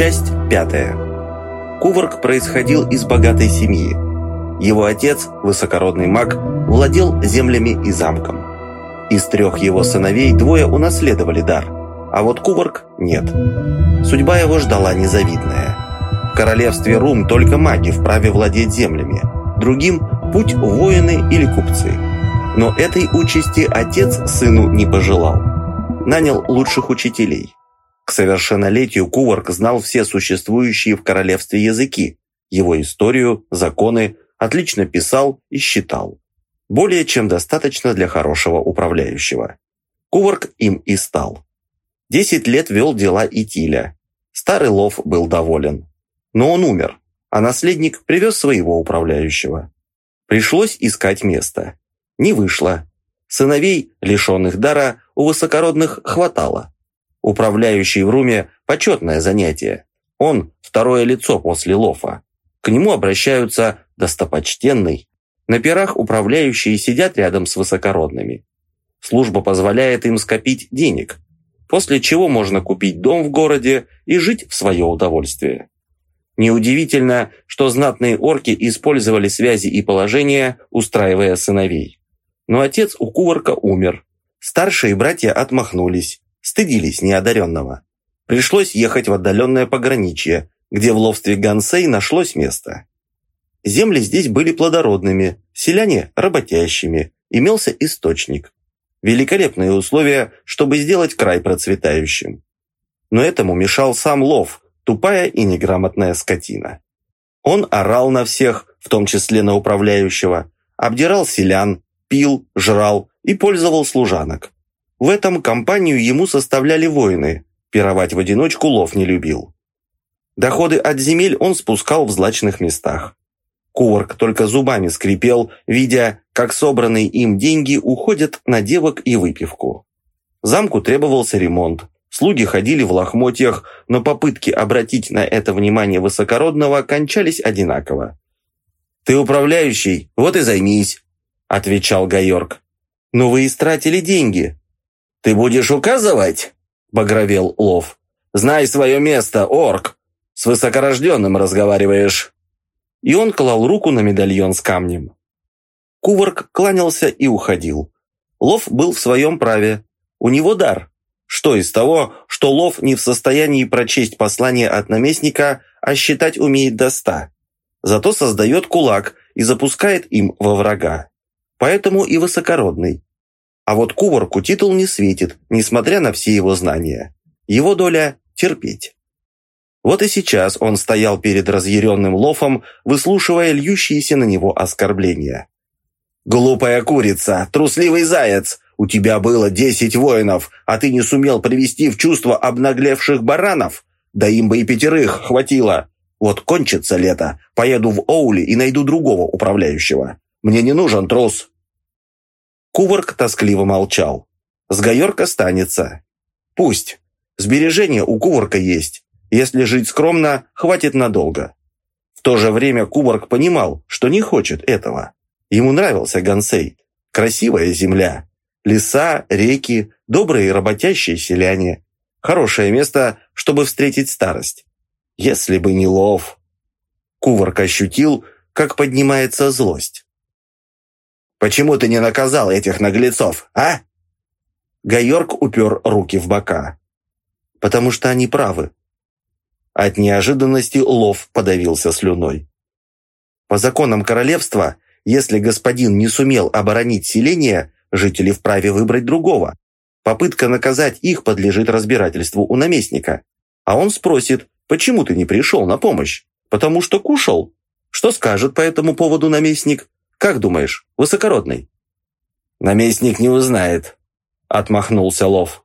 Часть пятая. Куварк происходил из богатой семьи. Его отец, высокородный маг, владел землями и замком. Из трех его сыновей двое унаследовали дар, а вот Куварк нет. Судьба его ждала незавидная. В королевстве Рум только маги вправе владеть землями, другим – путь воины или купцы. Но этой участи отец сыну не пожелал. Нанял лучших учителей. К совершеннолетию Куварк знал все существующие в королевстве языки, его историю, законы, отлично писал и считал. Более чем достаточно для хорошего управляющего. Куварк им и стал. Десять лет вел дела Итиля. Старый Лов был доволен. Но он умер, а наследник привез своего управляющего. Пришлось искать место. Не вышло. Сыновей, лишенных дара, у высокородных хватало. Управляющий в Руме – почетное занятие. Он – второе лицо после Лофа. К нему обращаются «достопочтенный». На пирах управляющие сидят рядом с высокородными. Служба позволяет им скопить денег, после чего можно купить дом в городе и жить в свое удовольствие. Неудивительно, что знатные орки использовали связи и положения, устраивая сыновей. Но отец у Куварка умер. Старшие братья отмахнулись, стыдились неодаренного. Пришлось ехать в отдаленное пограничье, где в ловстве Гансей нашлось место. Земли здесь были плодородными, селяне – работящими, имелся источник. Великолепные условия, чтобы сделать край процветающим. Но этому мешал сам лов, тупая и неграмотная скотина. Он орал на всех, в том числе на управляющего, обдирал селян, пил, жрал и пользовал служанок. В этом компанию ему составляли воины, пировать в одиночку лов не любил. Доходы от земель он спускал в злачных местах. Куварк только зубами скрипел, видя, как собранные им деньги уходят на девок и выпивку. Замку требовался ремонт. Слуги ходили в лохмотьях, но попытки обратить на это внимание высокородного кончались одинаково. «Ты управляющий, вот и займись», — отвечал Гайорк. «Но вы истратили деньги». «Ты будешь указывать?» — багровел Лов. «Знай свое место, орк! С высокорожденным разговариваешь!» И он клал руку на медальон с камнем. Куварк кланялся и уходил. Лов был в своем праве. У него дар. Что из того, что Лов не в состоянии прочесть послание от наместника, а считать умеет до ста? Зато создает кулак и запускает им во врага. Поэтому и высокородный. А вот Куварку титул не светит, несмотря на все его знания. Его доля – терпеть. Вот и сейчас он стоял перед разъяренным лофом, выслушивая льющиеся на него оскорбления. «Глупая курица! Трусливый заяц! У тебя было десять воинов, а ты не сумел привести в чувство обнаглевших баранов? Да им бы и пятерых хватило! Вот кончится лето, поеду в Оули и найду другого управляющего. Мне не нужен трус!» Куварк тоскливо молчал. С Гайорка станется. Пусть. Сбережения у Куварка есть. Если жить скромно, хватит надолго. В то же время Куварк понимал, что не хочет этого. Ему нравился Гансей. Красивая земля. Леса, реки, добрые работящие селяне. Хорошее место, чтобы встретить старость. Если бы не лов. Куварк ощутил, как поднимается злость. Почему ты не наказал этих наглецов, а?» Гайорк упер руки в бока. «Потому что они правы». От неожиданности Лов подавился слюной. По законам королевства, если господин не сумел оборонить селение, жители вправе выбрать другого. Попытка наказать их подлежит разбирательству у наместника. А он спросит, почему ты не пришел на помощь? Потому что кушал. Что скажет по этому поводу наместник? Как думаешь, высокородный?» «Наместник не узнает», — отмахнулся Лов.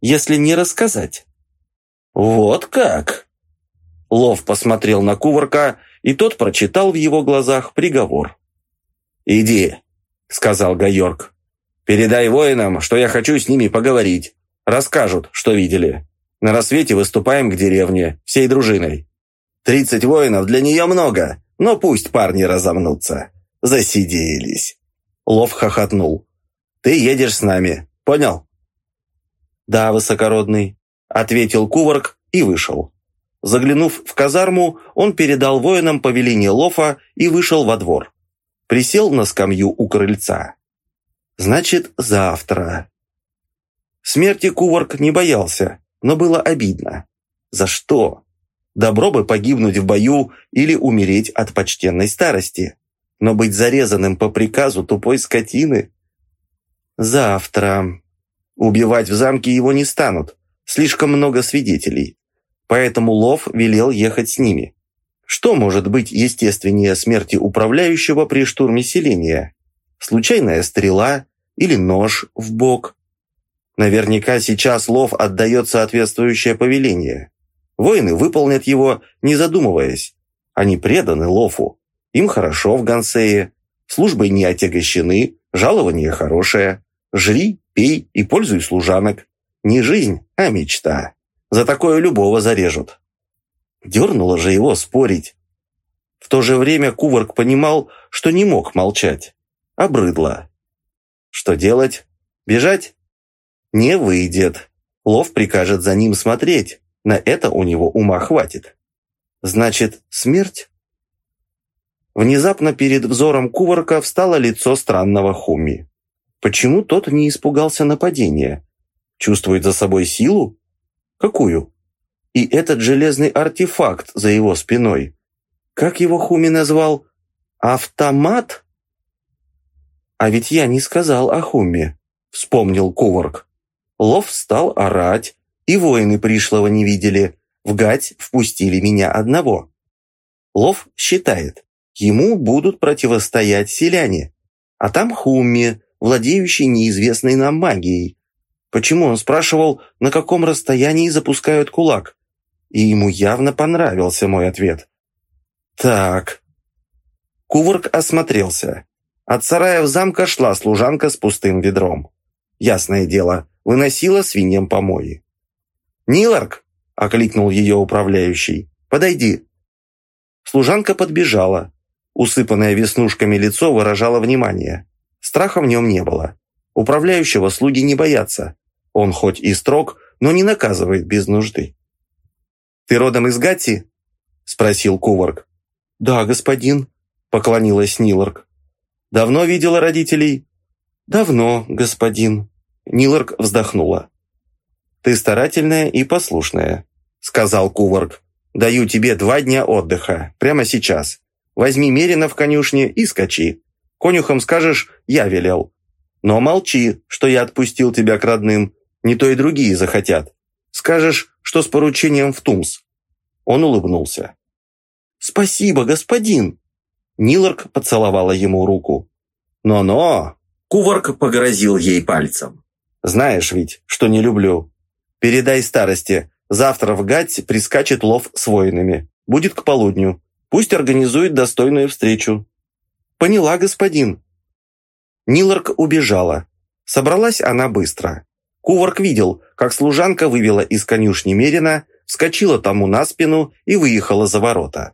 «Если не рассказать». «Вот как?» Лов посмотрел на Куварка, и тот прочитал в его глазах приговор. «Иди», — сказал Гайорк. «Передай воинам, что я хочу с ними поговорить. Расскажут, что видели. На рассвете выступаем к деревне, всей дружиной. Тридцать воинов для нее много, но пусть парни разомнутся. Засиделись. Лов хохотнул. Ты едешь с нами, понял? Да, высокородный, ответил Куварк и вышел. Заглянув в казарму, он передал воинам повеление Лофа и вышел во двор. Присел на скамью у крыльца. «Значит, завтра». Смерти Куварк не боялся, но было обидно. За что? Добро бы погибнуть в бою или умереть от почтенной старости. Но быть зарезанным по приказу тупой скотины? Завтра. Убивать в замке его не станут. Слишком много свидетелей. Поэтому Лов велел ехать с ними. Что может быть естественнее смерти управляющего при штурме селения? Случайная стрела или нож в бок? Наверняка сейчас Лов отдает соответствующее повеление. Воины выполнят его, не задумываясь. Они преданы Лофу. Им хорошо в Гансее. Службой не отягощены, жалование хорошее. Жри, пей и пользуй служанок. Не жизнь, а мечта. За такое любого зарежут. Дернуло же его спорить. В то же время Куварк понимал, что не мог молчать. Обрыдло. Что делать? Бежать? Не выйдет. Лов прикажет за ним смотреть. На это у него ума хватит. Значит, смерть? Внезапно перед взором Куварка встало лицо странного Хуми. Почему тот не испугался нападения? Чувствует за собой силу? Какую? И этот железный артефакт за его спиной. Как его Хуми назвал? Автомат? А ведь я не сказал о Хуме, вспомнил Куварк. Лов стал орать, и воины пришлого не видели. В гать впустили меня одного. Лов считает, ему будут противостоять селяне. А там Хумми, владеющий неизвестной нам магией. Почему он спрашивал, на каком расстоянии запускают кулак? И ему явно понравился мой ответ. Так. Кувырк осмотрелся. От сарая в замка шла служанка с пустым ведром. Ясное дело, выносила свиньям помои. «Ниларк!» – окликнул ее управляющий. «Подойди!» Служанка подбежала, Усыпанное веснушками лицо выражало внимание. Страха в нем не было. Управляющего слуги не боятся. Он хоть и строг, но не наказывает без нужды. «Ты родом из Гатти?» – спросил Куварк. «Да, господин», – поклонилась Ниларк. «Давно видела родителей?» «Давно, господин». Ниларк вздохнула. «Ты старательная и послушная», – сказал Куварк. «Даю тебе два дня отдыха, прямо сейчас. Возьми Мерина в конюшне и скачи. Конюхам скажешь «я велел». Но молчи, что я отпустил тебя к родным, не то и другие захотят. Скажешь, что с поручением в Тумс». Он улыбнулся. «Спасибо, господин!» Ниларк поцеловала ему руку. «Но-но!» Куварк погрозил ей пальцем. «Знаешь ведь, что не люблю. Передай старости, завтра в Гатте прискачет лов с воинами. Будет к полудню. Пусть организует достойную встречу». «Поняла, господин». Ниларк убежала. Собралась она быстро. Куварк видел, как служанка вывела из конюшни Мерина, вскочила тому на спину и выехала за ворота.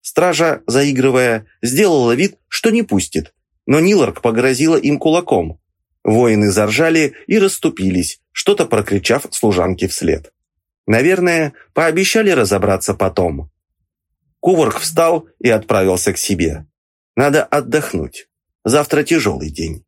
Стража, заигрывая, сделала вид, что не пустит, но Ниларк погрозила им кулаком. Воины заржали и расступились, что-то прокричав служанке вслед. Наверное, пообещали разобраться потом. Куварк встал и отправился к себе. Надо отдохнуть. Завтра тяжелый день.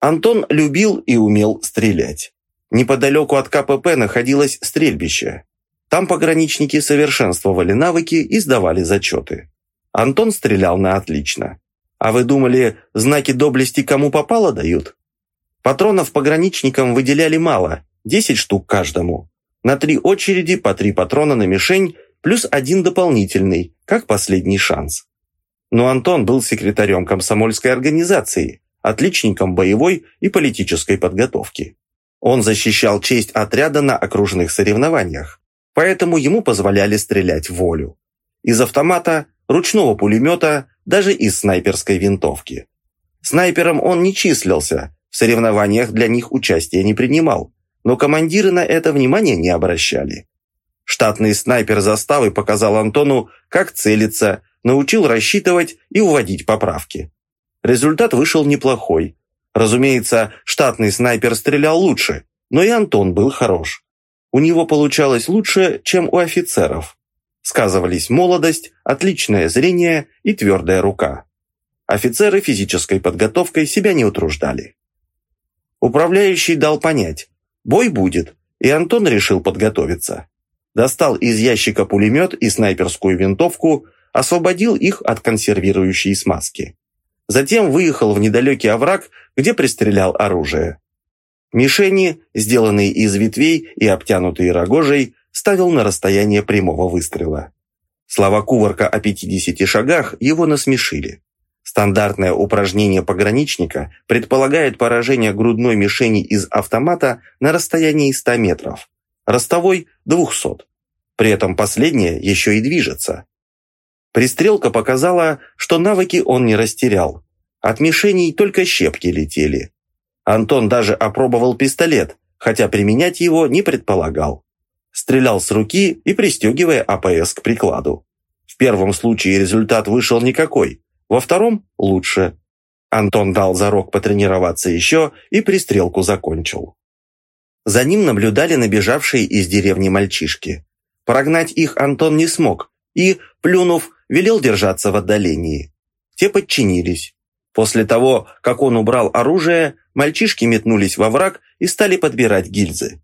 Антон любил и умел стрелять. Неподалеку от КПП находилось стрельбище. Там пограничники совершенствовали навыки и сдавали зачеты. Антон стрелял на отлично. А вы думали, знаки доблести кому попало дают? Патронов пограничникам выделяли мало, 10 штук каждому. На три очереди по три патрона на мишень плюс один дополнительный, как последний шанс. Но Антон был секретарем комсомольской организации, отличником боевой и политической подготовки. Он защищал честь отряда на окружных соревнованиях, поэтому ему позволяли стрелять в волю. Из автомата, ручного пулемета, даже из снайперской винтовки. Снайпером он не числился, в соревнованиях для них участия не принимал, но командиры на это внимание не обращали. Штатный снайпер заставы показал Антону, как целиться, научил рассчитывать и уводить поправки. Результат вышел неплохой. Разумеется, штатный снайпер стрелял лучше, но и Антон был хорош. у него получалось лучше, чем у офицеров. Сказывались молодость, отличное зрение и твердая рука. Офицеры физической подготовкой себя не утруждали. Управляющий дал понять, бой будет, и Антон решил подготовиться. Достал из ящика пулемет и снайперскую винтовку, освободил их от консервирующей смазки. Затем выехал в недалекий овраг, где пристрелял оружие. Мишени, сделанные из ветвей и обтянутые рогожей, ставил на расстояние прямого выстрела. Слова Куварка о 50 шагах его насмешили. Стандартное упражнение пограничника предполагает поражение грудной мишени из автомата на расстоянии 100 метров, ростовой – 200. При этом последнее еще и движется. Пристрелка показала, что навыки он не растерял. От мишеней только щепки летели. Антон даже опробовал пистолет, хотя применять его не предполагал. Стрелял с руки и пристегивая АПС к прикладу. В первом случае результат вышел никакой, во втором – лучше. Антон дал зарок потренироваться еще и пристрелку закончил. За ним наблюдали набежавшие из деревни мальчишки. Прогнать их Антон не смог и, плюнув, велел держаться в отдалении. Те подчинились. После того, как он убрал оружие, мальчишки метнулись во враг и стали подбирать гильзы.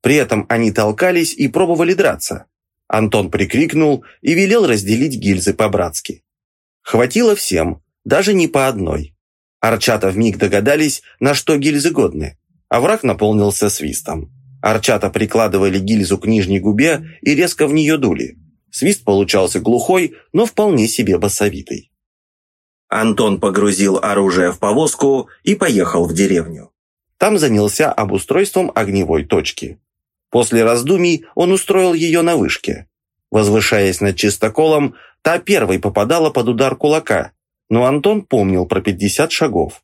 При этом они толкались и пробовали драться. Антон прикрикнул и велел разделить гильзы по-братски. Хватило всем, даже не по одной. Арчата вмиг догадались, на что гильзы годны, а враг наполнился свистом. Арчата прикладывали гильзу к нижней губе и резко в нее дули. Свист получался глухой, но вполне себе басовитый. Антон погрузил оружие в повозку и поехал в деревню. Там занялся обустройством огневой точки. После раздумий он устроил ее на вышке. Возвышаясь над чистоколом, та первой попадала под удар кулака, но Антон помнил про 50 шагов.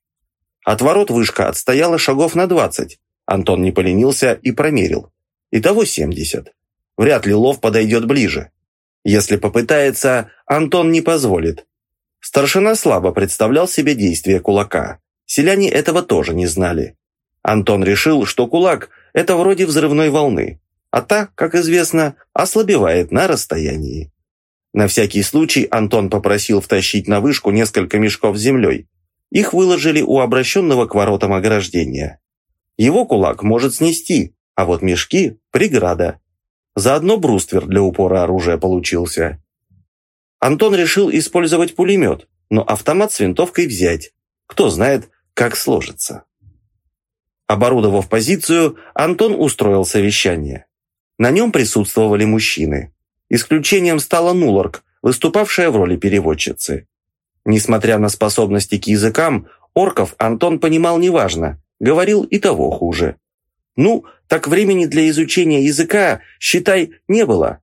От ворот вышка отстояла шагов на 20. Антон не поленился и промерил. Итого 70. Вряд ли лов подойдет ближе. Если попытается, Антон не позволит. Старшина слабо представлял себе действия кулака. Селяне этого тоже не знали. Антон решил, что кулак – это вроде взрывной волны, а та, как известно, ослабевает на расстоянии. На всякий случай Антон попросил втащить на вышку несколько мешков с землей. Их выложили у обращенного к воротам ограждения. Его кулак может снести, а вот мешки – преграда. Заодно бруствер для упора оружия получился. Антон решил использовать пулемет, но автомат с винтовкой взять. Кто знает, как сложится. Оборудовав позицию, Антон устроил совещание. На нем присутствовали мужчины. Исключением стала Нуларк, выступавшая в роли переводчицы. Несмотря на способности к языкам, орков Антон понимал неважно, говорил и того хуже. Ну, так времени для изучения языка, считай, не было.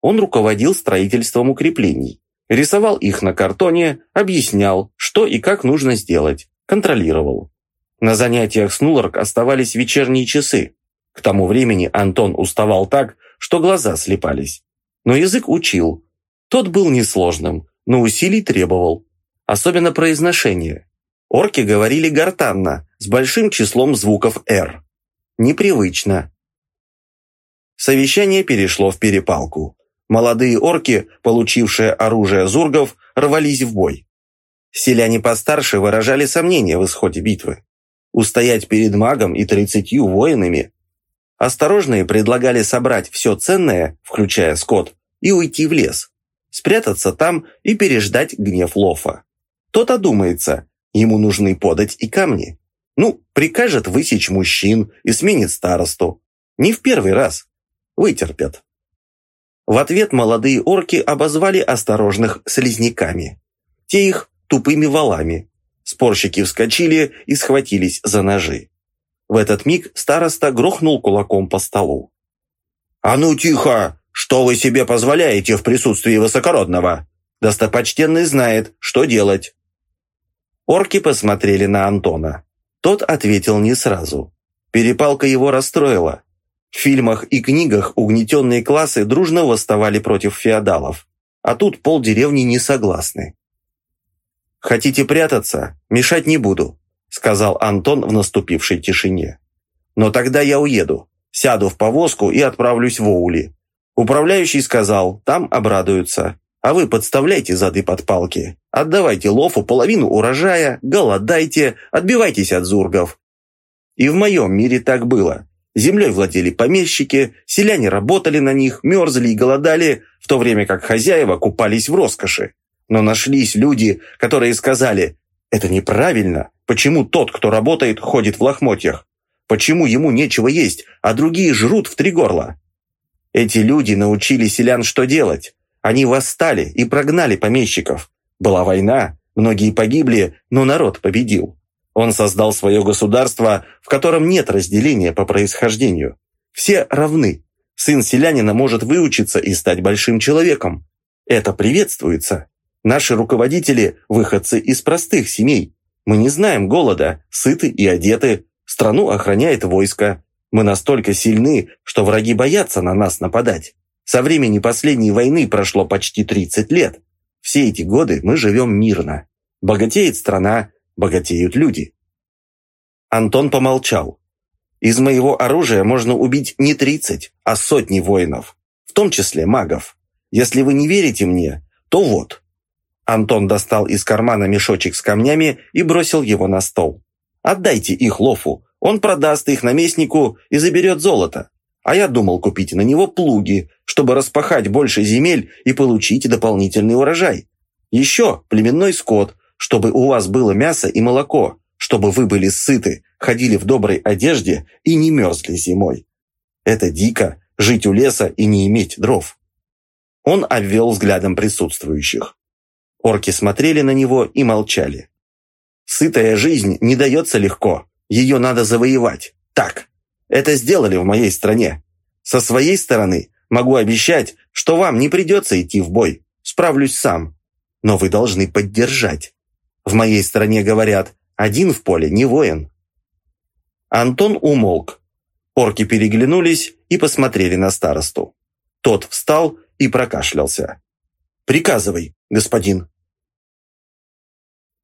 Он руководил строительством укреплений, рисовал их на картоне, объяснял, что и как нужно сделать, контролировал. На занятиях с Нуларк оставались вечерние часы. К тому времени Антон уставал так, что глаза слепались. Но язык учил. Тот был несложным, но усилий требовал. Особенно произношение. Орки говорили гортанно, с большим числом звуков «р». Непривычно. Совещание перешло в перепалку. Молодые орки, получившие оружие зургов, рвались в бой. Селяне постарше выражали сомнения в исходе битвы. Устоять перед магом и тридцатью воинами. Осторожные предлагали собрать все ценное, включая скот, и уйти в лес. Спрятаться там и переждать гнев Лофа. Тот одумается, ему нужны подать и камни. Ну, прикажет высечь мужчин и сменит старосту. Не в первый раз. Вытерпят. В ответ молодые орки обозвали осторожных слизняками. Те их тупыми валами. Спорщики вскочили и схватились за ножи. В этот миг староста грохнул кулаком по столу. «А ну тихо! Что вы себе позволяете в присутствии высокородного? Достопочтенный знает, что делать». Орки посмотрели на Антона. Тот ответил не сразу. Перепалка его расстроила. В фильмах и книгах угнетенные классы дружно восставали против феодалов, а тут полдеревни не согласны. «Хотите прятаться? Мешать не буду», сказал Антон в наступившей тишине. «Но тогда я уеду. Сяду в повозку и отправлюсь в Оули. Управляющий сказал, там обрадуются. А вы подставляйте зады под палки. Отдавайте лофу половину урожая, голодайте, отбивайтесь от зургов. И в моем мире так было. Землей владели помещики, селяне работали на них, мерзли и голодали, в то время как хозяева купались в роскоши. Но нашлись люди, которые сказали, это неправильно, почему тот, кто работает, ходит в лохмотьях? Почему ему нечего есть, а другие жрут в три горла? Эти люди научили селян, что делать. Они восстали и прогнали помещиков. Была война, многие погибли, но народ победил. Он создал свое государство, в котором нет разделения по происхождению. Все равны. Сын селянина может выучиться и стать большим человеком. Это приветствуется. Наши руководители – выходцы из простых семей. Мы не знаем голода, сыты и одеты. Страну охраняет войско. Мы настолько сильны, что враги боятся на нас нападать. Со времени последней войны прошло почти 30 лет. Все эти годы мы живем мирно. Богатеет страна, богатеют люди. Антон помолчал. Из моего оружия можно убить не 30, а сотни воинов, в том числе магов. Если вы не верите мне, то вот. Антон достал из кармана мешочек с камнями и бросил его на стол. Отдайте их Лофу, он продаст их наместнику и заберет золото. А я думал купить на него плуги, чтобы распахать больше земель и получить дополнительный урожай. Еще племенной скот, чтобы у вас было мясо и молоко, чтобы вы были сыты, ходили в доброй одежде и не мерзли зимой. Это дико, жить у леса и не иметь дров. Он обвел взглядом присутствующих. Орки смотрели на него и молчали. Сытая жизнь не дается легко, ее надо завоевать. Так, это сделали в моей стране. Со своей стороны могу обещать, что вам не придется идти в бой, справлюсь сам. Но вы должны поддержать. В моей стране говорят, один в поле не воин. Антон умолк. Орки переглянулись и посмотрели на старосту. Тот встал и прокашлялся. «Приказывай, господин».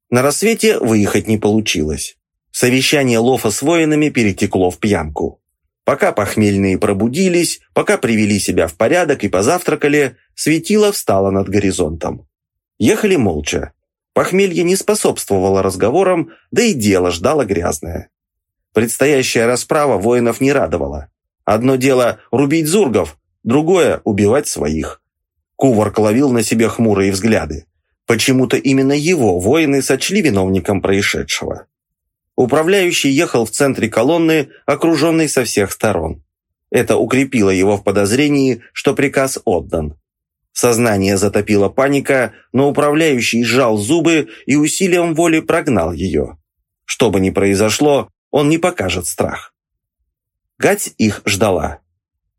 На рассвете выехать не получилось. Совещание Лофа с воинами перетекло в пьянку. Пока похмельные пробудились, пока привели себя в порядок и позавтракали, светило встало над горизонтом. Ехали молча. Похмелье не способствовало разговорам, да и дело ждало грязное. Предстоящая расправа воинов не радовала. Одно дело рубить зургов, другое – убивать своих. Куварк ловил на себе хмурые взгляды. Почему-то именно его воины сочли виновником происшедшего. Управляющий ехал в центре колонны, окруженной со всех сторон. Это укрепило его в подозрении, что приказ отдан. Сознание затопила паника, но управляющий сжал зубы и усилием воли прогнал ее. Что бы ни произошло, он не покажет страх. Гать их ждала.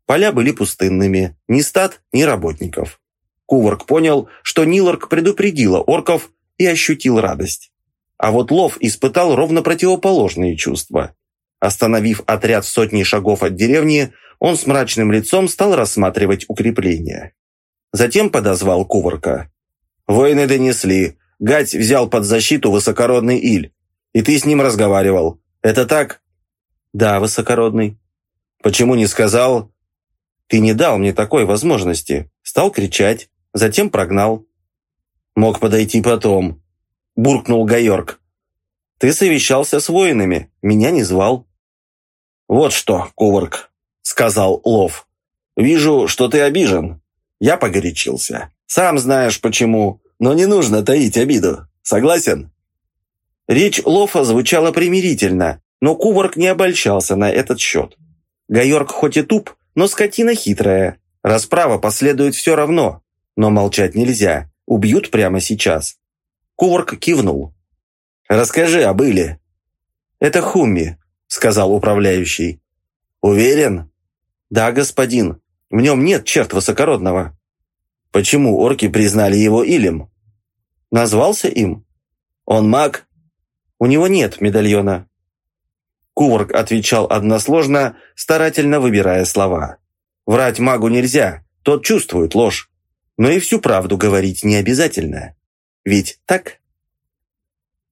Поля были пустынными, ни стад, ни работников. Куварк понял, что Ниларк предупредила орков и ощутил радость. А вот Лов испытал ровно противоположные чувства. Остановив отряд в сотни шагов от деревни, он с мрачным лицом стал рассматривать укрепления. Затем подозвал Куварка. «Воины донесли. Гать взял под защиту высокородный Иль. И ты с ним разговаривал. Это так?» «Да, высокородный». «Почему не сказал?» «Ты не дал мне такой возможности. Стал кричать, затем прогнал». «Мог подойти потом», – буркнул Гайорк. «Ты совещался с воинами, меня не звал». «Вот что, Куварк», – сказал Лов. «Вижу, что ты обижен. Я погорячился. Сам знаешь почему, но не нужно таить обиду. Согласен?» Речь Лофа звучала примирительно, но Куварк не обольщался на этот счет. Гайорк хоть и туп, но скотина хитрая. Расправа последует все равно. Но молчать нельзя. Убьют прямо сейчас. Куварк кивнул. «Расскажи об Иле». «Это Хумми», — сказал управляющий. «Уверен?» «Да, господин. В нем нет черт высокородного». «Почему орки признали его Илем?» «Назвался им?» «Он маг?» «У него нет медальона». Куварк отвечал односложно, старательно выбирая слова. «Врать магу нельзя, тот чувствует ложь. Но и всю правду говорить не обязательно. Ведь так?»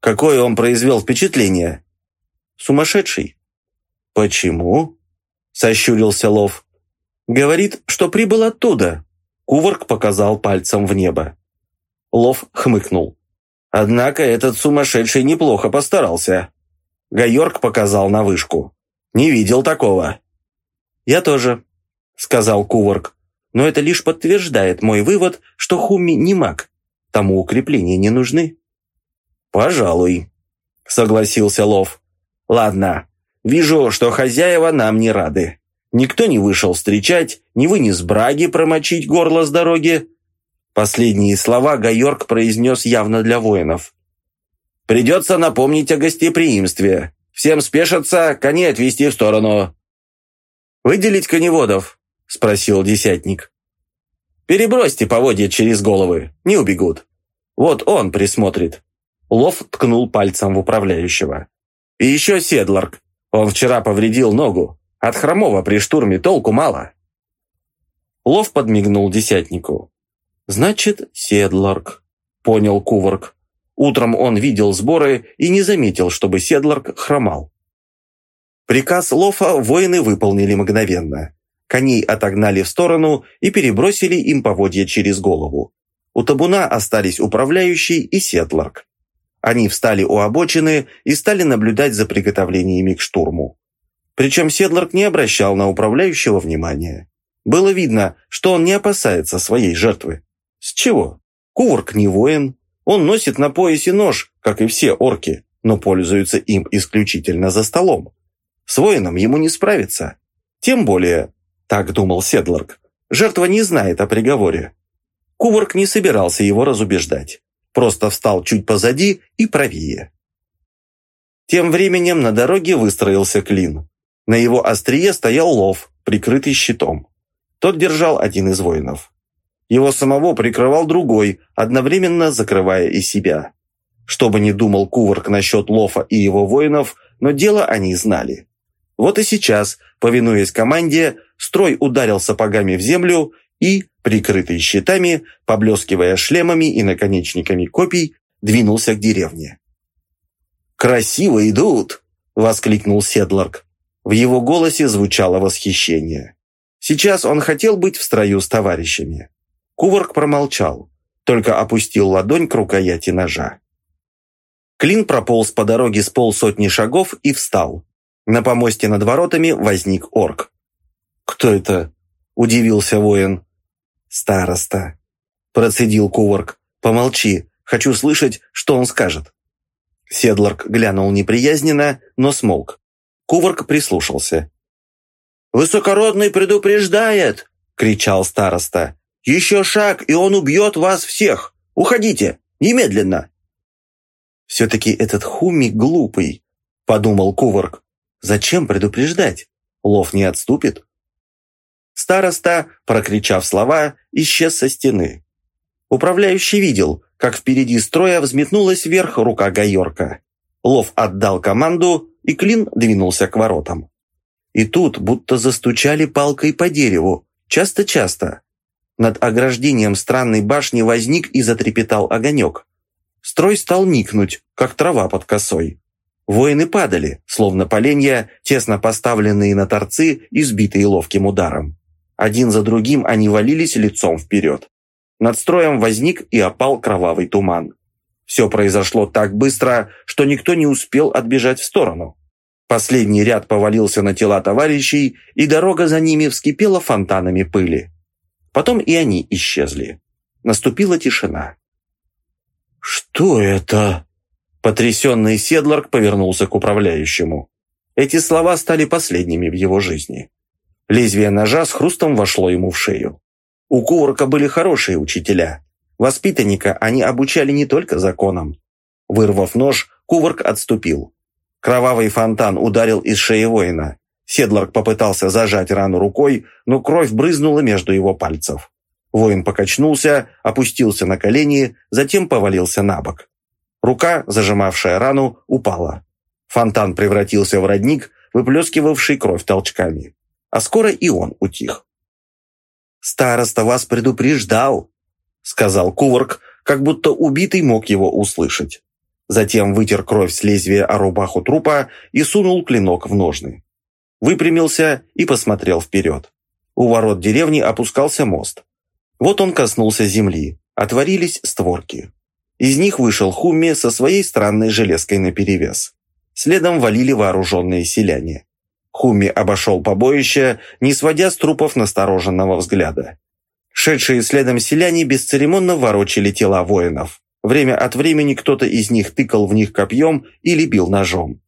«Какое он произвел впечатление?» «Сумасшедший». «Почему?» сощурился Лов. «Говорит, что прибыл оттуда». Куварк показал пальцем в небо. Лов хмыкнул. «Однако этот сумасшедший неплохо постарался». Гайорк показал на вышку. «Не видел такого». «Я тоже», — сказал Куварк. «Но это лишь подтверждает мой вывод, что Хуми не маг. Тому укрепления не нужны». «Пожалуй», — согласился Лов. «Ладно, вижу, что хозяева нам не рады. Никто не вышел встречать, не вынес браги промочить горло с дороги». Последние слова Гайорк произнес явно для воинов. «Придется напомнить о гостеприимстве. Всем спешиться, коней отвести в сторону». «Выделить коневодов?» – спросил десятник. «Перебросьте поводья через головы, не убегут. Вот он присмотрит». Лов ткнул пальцем в управляющего. «И еще Седларк. Он вчера повредил ногу. От хромого при штурме толку мало». Лов подмигнул десятнику. «Значит, Седларк», — понял Куварк. Утром он видел сборы и не заметил, чтобы Седларк хромал. Приказ Лофа воины выполнили мгновенно. Коней отогнали в сторону и перебросили им поводья через голову. У табуна остались управляющий и Седларк. Они встали у обочины и стали наблюдать за приготовлениями к штурму. Причем Седларк не обращал на управляющего внимания. Было видно, что он не опасается своей жертвы. С чего? Куварк не воин. Он носит на поясе нож, как и все орки, но пользуется им исключительно за столом. С воином ему не справиться. Тем более, так думал Седларк, жертва не знает о приговоре. Куварк не собирался его разубеждать просто встал чуть позади и правее. Тем временем на дороге выстроился клин. На его острие стоял лов, прикрытый щитом. Тот держал один из воинов. Его самого прикрывал другой, одновременно закрывая и себя. Что бы ни думал Куварк насчет Лофа и его воинов, но дело они знали. Вот и сейчас, повинуясь команде, строй ударил сапогами в землю и, прикрытый щитами, поблескивая шлемами и наконечниками копий, двинулся к деревне. «Красиво идут!» — воскликнул Седларк. В его голосе звучало восхищение. Сейчас он хотел быть в строю с товарищами. Куварк промолчал, только опустил ладонь к рукояти ножа. Клин прополз по дороге с полсотни шагов и встал. На помосте над воротами возник орк. «Кто это?» – удивился воин. «Староста», – процедил Куварк. «Помолчи, хочу слышать, что он скажет». Седларк глянул неприязненно, но смолк. Куварк прислушался. «Высокородный предупреждает!» – кричал староста. «Еще шаг, и он убьет вас всех! Уходите! Немедленно!» «Все-таки этот Хуми глупый», – подумал Куварк. «Зачем предупреждать? Лов не отступит?» Староста, прокричав слова, исчез со стены. Управляющий видел, как впереди строя взметнулась вверх рука Гайорка. Лов отдал команду, и Клин двинулся к воротам. И тут будто застучали палкой по дереву, часто-часто. Над ограждением странной башни возник и затрепетал огонек. Строй стал никнуть, как трава под косой. Воины падали, словно поленья, тесно поставленные на торцы и сбитые ловким ударом. Один за другим они валились лицом вперед. Над строем возник и опал кровавый туман. Все произошло так быстро, что никто не успел отбежать в сторону. Последний ряд повалился на тела товарищей, и дорога за ними вскипела фонтанами пыли. Потом и они исчезли. Наступила тишина. «Что это?» Потрясенный Седларк повернулся к управляющему. Эти слова стали последними в его жизни. Лезвие ножа с хрустом вошло ему в шею. У Куварка были хорошие учителя. Воспитанника они обучали не только законам. Вырвав нож, Куварк отступил. Кровавый фонтан ударил из шеи воина. Седларк попытался зажать рану рукой, но кровь брызнула между его пальцев. Воин покачнулся, опустился на колени, затем повалился на бок. Рука, зажимавшая рану, упала. Фонтан превратился в родник, выплескивавший кровь толчками а скоро и он утих. «Староста вас предупреждал», — сказал Куварк, как будто убитый мог его услышать. Затем вытер кровь с лезвия о рубаху трупа и сунул клинок в ножны. выпрямился и посмотрел вперед. У ворот деревни опускался мост. Вот он коснулся земли, отворились створки. Из них вышел Хумми со своей странной железкой наперевес. Следом валили вооруженные селяне. Хумми обошел побоище, не сводя с трупов настороженного взгляда. Шедшие следом селяне бесцеремонно ворочали тела воинов. Время от времени кто-то из них тыкал в них копьем или бил ножом.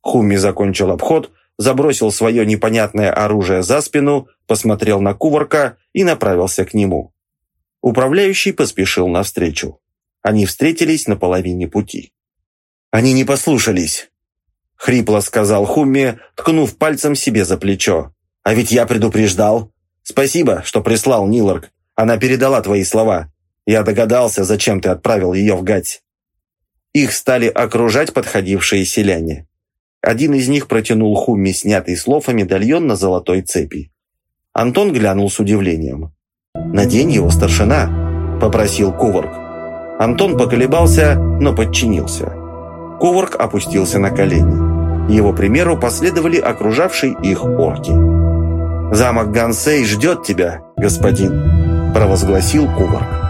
Хумми закончил обход, забросил свое непонятное оружие за спину, посмотрел на Куварка и направился к нему. Управляющий поспешил навстречу. Они встретились на половине пути. «Они не послушались», — хрипло сказал Хумми, ткнув пальцем себе за плечо. «А ведь я предупреждал. Спасибо, что прислал Ниларк. Она передала твои слова. Я догадался, зачем ты отправил ее в гать». Их стали окружать подходившие селяне. Один из них протянул Хумми снятый с лофа медальон на золотой цепи. Антон глянул с удивлением. «Надень его, старшина», — попросил Куварк. Антон поколебался, но подчинился. Куварк опустился на колени. Его примеру последовали окружавшие их орки. «Замок Гансей ждет тебя, господин», — провозгласил Куварк.